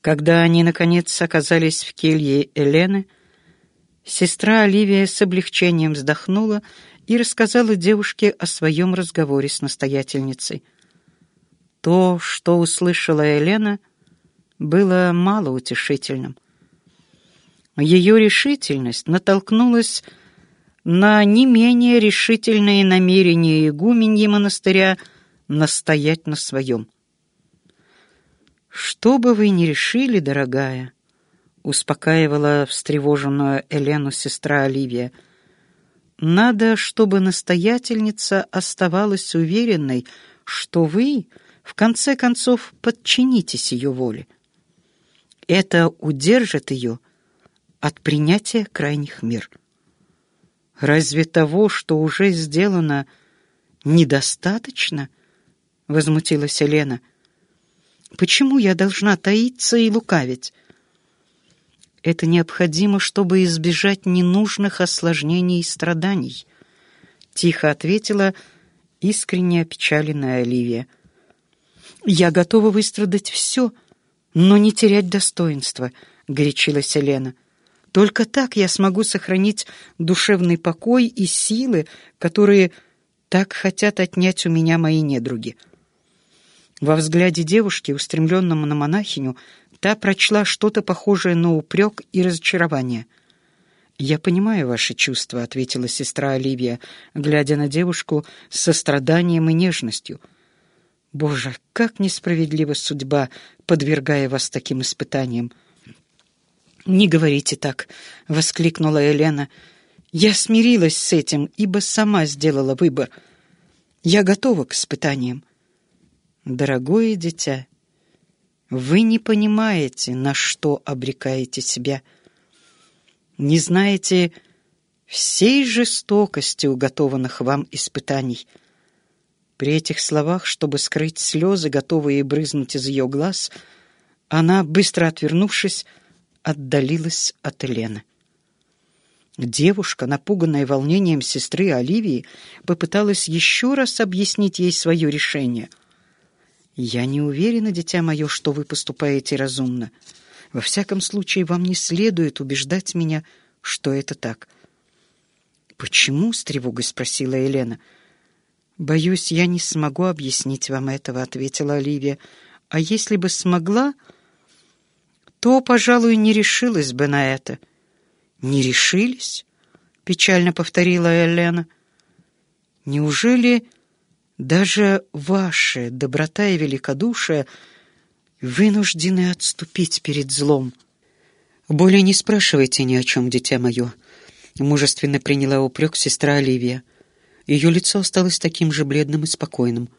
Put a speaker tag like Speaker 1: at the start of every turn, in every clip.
Speaker 1: Когда они, наконец, оказались в келье Елены, сестра Оливия с облегчением вздохнула и рассказала девушке о своем разговоре с настоятельницей. То, что услышала Елена, было малоутешительным. Ее решительность натолкнулась на не менее решительные намерения игуменьи монастыря настоять на своем. «Что бы вы ни решили, дорогая», — успокаивала встревоженную Элену сестра Оливия, «надо, чтобы настоятельница оставалась уверенной, что вы, в конце концов, подчинитесь ее воле. Это удержит ее от принятия крайних мер. Разве того, что уже сделано, недостаточно?» — возмутилась Елена. Почему я должна таиться и лукавить? Это необходимо, чтобы избежать ненужных осложнений и страданий, тихо ответила искренне опечаленная Оливия. Я готова выстрадать все, но не терять достоинства, горячилась Елена. Только так я смогу сохранить душевный покой и силы, которые так хотят отнять у меня мои недруги. Во взгляде девушки, устремленном на монахиню, та прочла что-то похожее на упрек и разочарование. «Я понимаю ваши чувства», — ответила сестра Оливия, глядя на девушку с состраданием и нежностью. «Боже, как несправедлива судьба, подвергая вас таким испытаниям!» «Не говорите так», — воскликнула Елена. «Я смирилась с этим, ибо сама сделала выбор. Я готова к испытаниям. Дорогое дитя, вы не понимаете, на что обрекаете себя. Не знаете всей жестокости уготованных вам испытаний. При этих словах, чтобы скрыть слезы, готовые брызнуть из ее глаз, она, быстро отвернувшись, отдалилась от Елены. Девушка, напуганная волнением сестры Оливии, попыталась еще раз объяснить ей свое решение — «Я не уверена, дитя мое, что вы поступаете разумно. Во всяком случае, вам не следует убеждать меня, что это так». «Почему?» — с тревогой спросила Елена. «Боюсь, я не смогу объяснить вам этого», — ответила Оливия. «А если бы смогла, то, пожалуй, не решилась бы на это». «Не решились?» — печально повторила Елена. «Неужели...» Даже ваши доброта и великодушие вынуждены отступить перед злом. Более не спрашивайте ни о чем, дитя мое. Мужественно приняла упрек сестра Оливия. Ее лицо осталось таким же бледным и спокойным.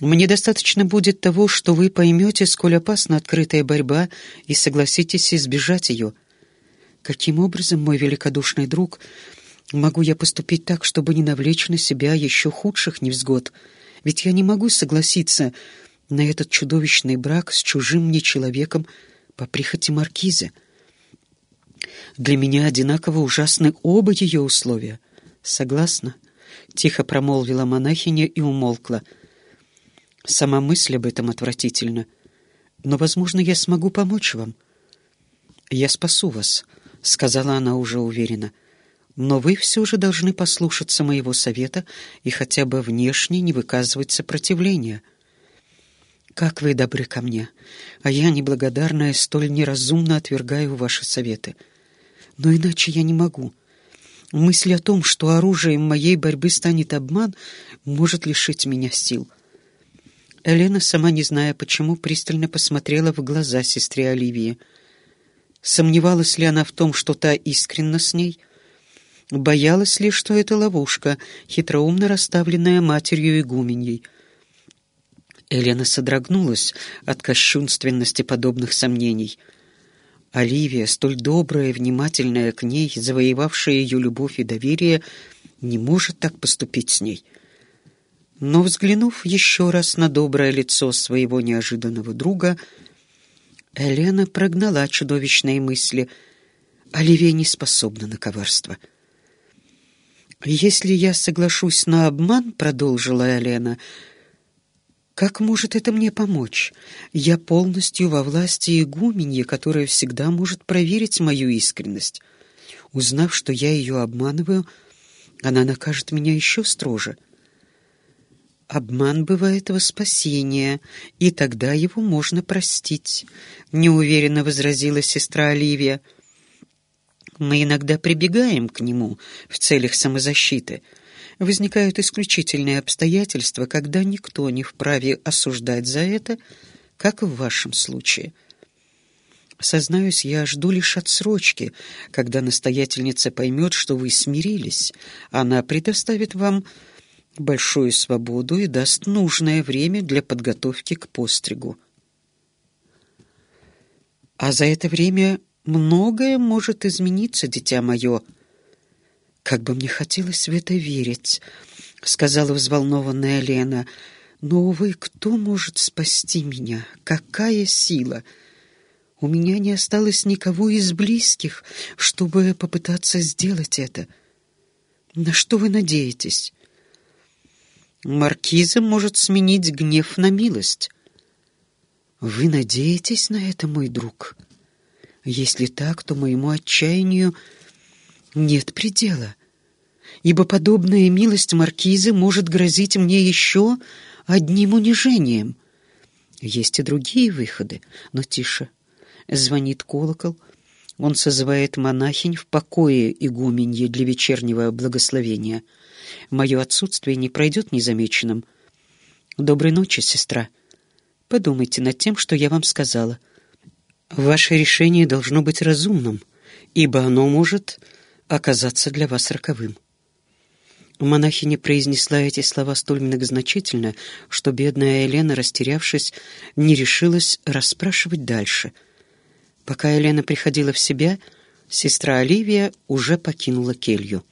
Speaker 1: Мне достаточно будет того, что вы поймете, сколь опасна открытая борьба, и согласитесь избежать ее. Каким образом, мой великодушный друг, Могу я поступить так, чтобы не навлечь на себя еще худших невзгод? Ведь я не могу согласиться на этот чудовищный брак с чужим мне человеком по прихоти маркиза. Для меня одинаково ужасны оба ее условия. Согласна? Тихо промолвила монахиня и умолкла. Сама мысль об этом отвратительна. Но, возможно, я смогу помочь вам. Я спасу вас, сказала она уже уверенно. Но вы все же должны послушаться моего совета и хотя бы внешне не выказывать сопротивления. Как вы добры ко мне, а я, неблагодарная, столь неразумно отвергаю ваши советы. Но иначе я не могу. Мысль о том, что оружием моей борьбы станет обман, может лишить меня сил. Елена, сама не зная почему, пристально посмотрела в глаза сестре Оливии. Сомневалась ли она в том, что та искренна с ней — Боялась ли, что это ловушка, хитроумно расставленная матерью игуменьей. Елена содрогнулась от кощунственности подобных сомнений. Оливия, столь добрая и внимательная к ней, завоевавшая ее любовь и доверие, не может так поступить с ней. Но, взглянув еще раз на доброе лицо своего неожиданного друга, Елена прогнала чудовищные мысли. Оливия не способна на коварство — «Если я соглашусь на обман, — продолжила Елена, Как может это мне помочь? Я полностью во власти игуменья, которая всегда может проверить мою искренность. Узнав, что я ее обманываю, она накажет меня еще строже. Обман бывает во спасение, и тогда его можно простить, — неуверенно возразила сестра Оливия. Мы иногда прибегаем к нему в целях самозащиты — возникают исключительные обстоятельства, когда никто не вправе осуждать за это, как в вашем случае. Сознаюсь, я жду лишь отсрочки, когда настоятельница поймет, что вы смирились. Она предоставит вам большую свободу и даст нужное время для подготовки к постригу. А за это время многое может измениться, дитя мое, — «Как бы мне хотелось в это верить», — сказала взволнованная Лена. «Но, увы, кто может спасти меня? Какая сила?» У меня не осталось никого из близких, чтобы попытаться сделать это. На что вы надеетесь? Маркиза может сменить гнев на милость. Вы надеетесь на это, мой друг? Если так, то моему отчаянию нет предела, ибо подобная милость маркизы может грозить мне еще одним унижением. Есть и другие выходы, но тише. Звонит колокол. Он созывает монахинь в покое игуменье для вечернего благословения. Мое отсутствие не пройдет незамеченным. Доброй ночи, сестра. Подумайте над тем, что я вам сказала. Ваше решение должно быть разумным, ибо оно может оказаться для вас роковым. Монахиня произнесла эти слова столь многозначительно, что бедная Елена, растерявшись, не решилась расспрашивать дальше. Пока Елена приходила в себя, сестра Оливия уже покинула келью.